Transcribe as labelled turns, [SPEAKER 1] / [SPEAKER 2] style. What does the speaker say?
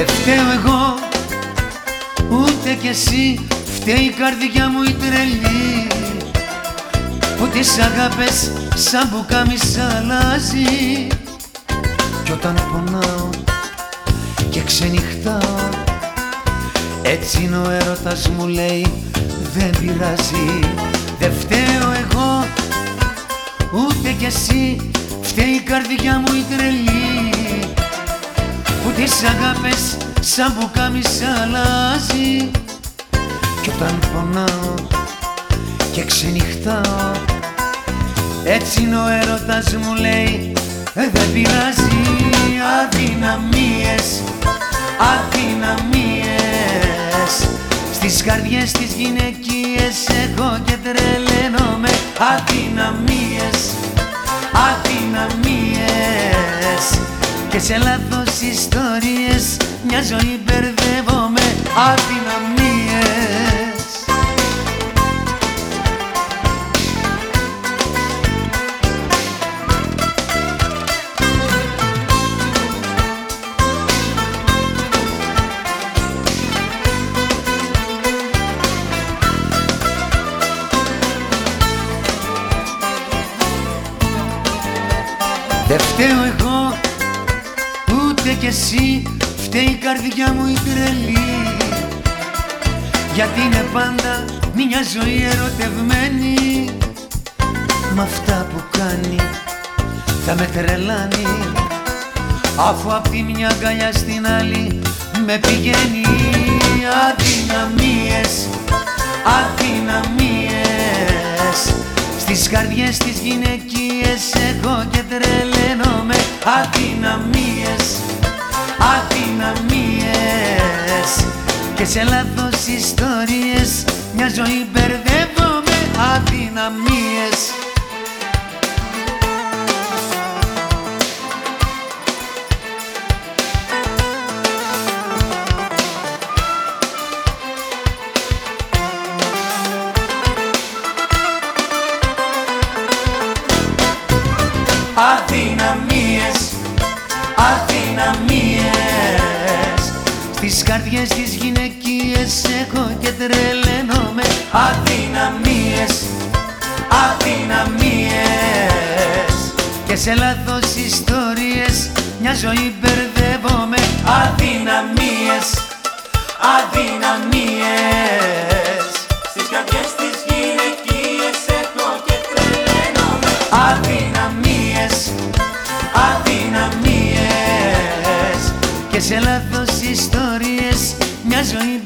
[SPEAKER 1] φταίω εγώ Ούτε κι εσύ. Φταίει η καρδιά μου η τρελή. Που τις αγάπες σαν πουκάμισα αλλάζει. Κι όταν πονάω και ξενυχτάω Έτσι είναι ο έρωτας μου λέει δεν πειράζει. Δεν φταίω εγώ ούτε κι εσύ. Φταίει η καρδιά μου η τρελή Που τις αγάπες σαν πουκάμισα αλλάζει. Κι όταν πονάω και ξενυχτάω Έτσι είναι ο έρωτας μου λέει δεν πειράζει αδυναμίες, αδυναμίες Στις καρδιές τις γυναικείες έχω και τρελαίνομαι αδυναμίες, αδυναμίες Και σε λάθος ιστορίες μια ζωή μπερδεύομαι αδυναμίες. Δεν φταίω εγώ ούτε κι εσύ Φταίει η καρδιά μου η τρελή. Γιατί είναι πάντα μια ζωή ερωτευμένη. Μ' αυτά που κάνει θα με τρελάνει. Αφού απ' τη μια αγκαλιά στην άλλη με πηγαίνει. Αδυναμίες, αδυναμίες. Στις καρδιές τις γυναικείες έχω και τρελαίνομαι. Αδυναμίες, σε λάθος ιστορίες. Μια ζωή μπερδεύομαι Αδυναμίες. Αδυναμίες, αδυναμίες. Στις καρδιές τις γυναικείες έχω και τρελαίνομαι. Αδυναμίες, αδυναμίες Και σε λάθος ιστορίες μια ζωή μπερδεύομαι. Αδυναμίες, αδυναμίες
[SPEAKER 2] Στις καρδιές τις γυναικείες έχω και τρελαίνομαι.
[SPEAKER 1] Αδυναμίες, αδυναμίες και σε λάθος ιστορίες μια ζωή